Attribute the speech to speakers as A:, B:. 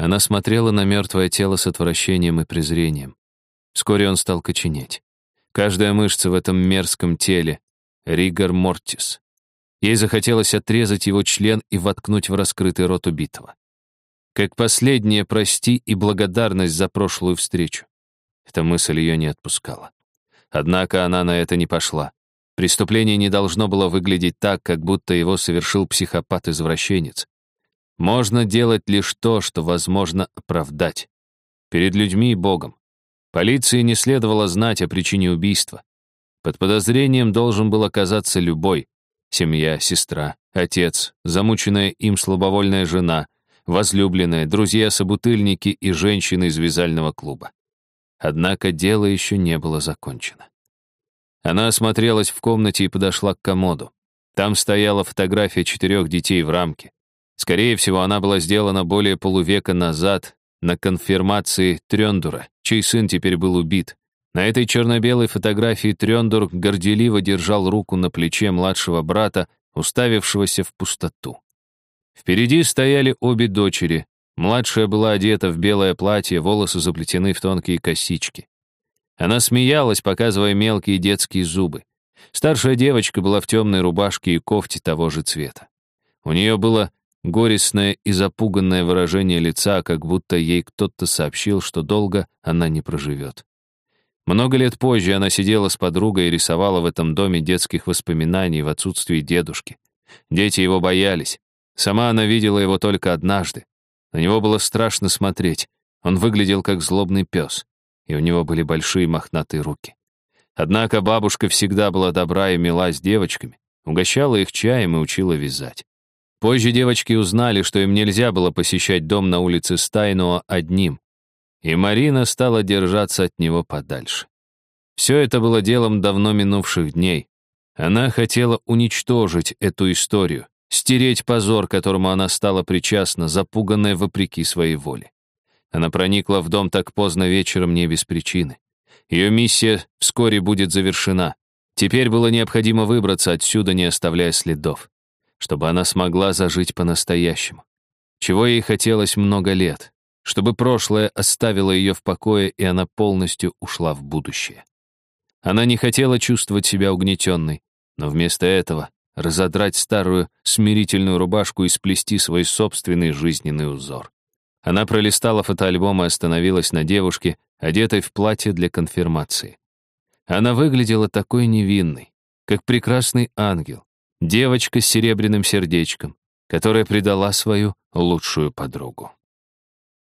A: Она смотрела на мертвое тело с отвращением и презрением. Вскоре он стал коченеть. Каждая мышца в этом мерзком теле — ригор мортис. Ей захотелось отрезать его член и воткнуть в раскрытый рот убитого. Как последнее прости и благодарность за прошлую встречу. Эта мысль ее не отпускала. Однако она на это не пошла. Преступление не должно было выглядеть так, как будто его совершил психопат-извращенец. Можно делать лишь то, что возможно оправдать. Перед людьми и Богом. Полиции не следовало знать о причине убийства. Под подозрением должен был оказаться любой. Семья, сестра, отец, замученная им слабовольная жена, возлюбленная, друзья-собутыльники и женщины из вязального клуба. Однако дело еще не было закончено. Она осмотрелась в комнате и подошла к комоду. Там стояла фотография четырех детей в рамке. Скорее всего, она была сделана более полувека назад на конфирмации Трёндура, чей сын теперь был убит. На этой черно-белой фотографии Трёндур горделиво держал руку на плече младшего брата, уставившегося в пустоту. Впереди стояли обе дочери, Младшая была одета в белое платье, волосы заплетены в тонкие косички. Она смеялась, показывая мелкие детские зубы. Старшая девочка была в темной рубашке и кофте того же цвета. У нее было горестное и запуганное выражение лица, как будто ей кто-то сообщил, что долго она не проживет. Много лет позже она сидела с подругой и рисовала в этом доме детских воспоминаний в отсутствии дедушки. Дети его боялись. Сама она видела его только однажды. На него было страшно смотреть. Он выглядел как злобный пес, и у него были большие мохнатые руки. Однако бабушка всегда была добра и мила с девочками, угощала их чаем и учила вязать. Позже девочки узнали, что им нельзя было посещать дом на улице Стайнуа одним, и Марина стала держаться от него подальше. Все это было делом давно минувших дней. Она хотела уничтожить эту историю, стереть позор, которому она стала причастна, запуганная вопреки своей воле. Она проникла в дом так поздно вечером не без причины. Ее миссия вскоре будет завершена. Теперь было необходимо выбраться отсюда, не оставляя следов, чтобы она смогла зажить по-настоящему. Чего ей хотелось много лет, чтобы прошлое оставило ее в покое, и она полностью ушла в будущее. Она не хотела чувствовать себя угнетенной, но вместо этого разодрать старую смирительную рубашку и сплести свой собственный жизненный узор. Она пролистала фотоальбом и остановилась на девушке, одетой в платье для конфирмации. Она выглядела такой невинной, как прекрасный ангел, девочка с серебряным сердечком, которая предала свою лучшую подругу.